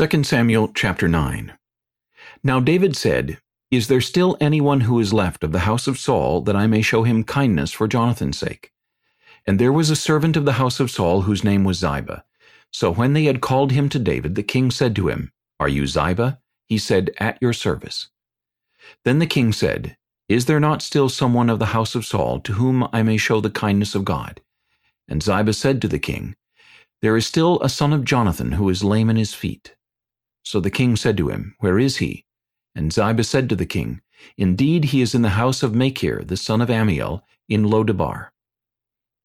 2 Samuel chapter 9 Now David said, Is there still anyone who is left of the house of Saul, that I may show him kindness for Jonathan's sake? And there was a servant of the house of Saul, whose name was Ziba. So when they had called him to David, the king said to him, Are you Ziba? He said, At your service. Then the king said, Is there not still someone of the house of Saul, to whom I may show the kindness of God? And Ziba said to the king, There is still a son of Jonathan, who is lame in his feet. So the king said to him, Where is he? And Ziba said to the king, Indeed he is in the house of Machir, the son of Ammiel, in Lodebar.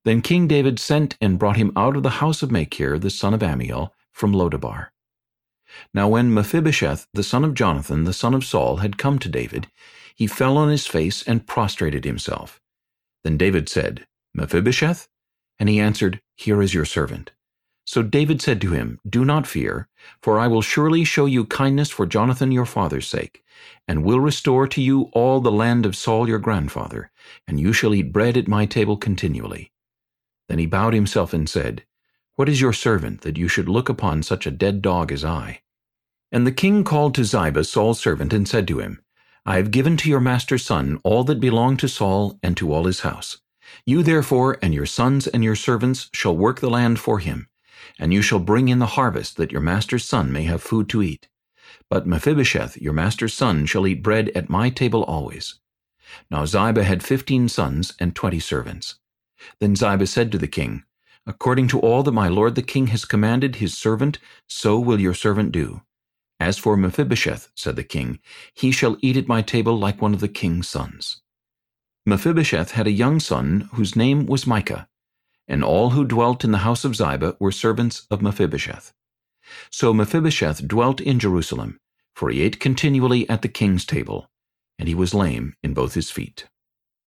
Then King David sent and brought him out of the house of Machir, the son of Ammiel, from Lodebar. Now when Mephibosheth, the son of Jonathan, the son of Saul, had come to David, he fell on his face and prostrated himself. Then David said, Mephibosheth? And he answered, Here is your servant. So David said to him, Do not fear, for I will surely show you kindness for Jonathan your father's sake, and will restore to you all the land of Saul your grandfather, and you shall eat bread at my table continually. Then he bowed himself and said, What is your servant, that you should look upon such a dead dog as I? And the king called to Ziba Saul's servant, and said to him, I have given to your master's son all that belonged to Saul and to all his house. You therefore and your sons and your servants shall work the land for him, and you shall bring in the harvest, that your master's son may have food to eat. But Mephibosheth, your master's son, shall eat bread at my table always. Now Ziba had fifteen sons and twenty servants. Then Ziba said to the king, According to all that my lord the king has commanded his servant, so will your servant do. As for Mephibosheth, said the king, he shall eat at my table like one of the king's sons. Mephibosheth had a young son whose name was Micah and all who dwelt in the house of Ziba were servants of Mephibosheth. So Mephibosheth dwelt in Jerusalem, for he ate continually at the king's table, and he was lame in both his feet.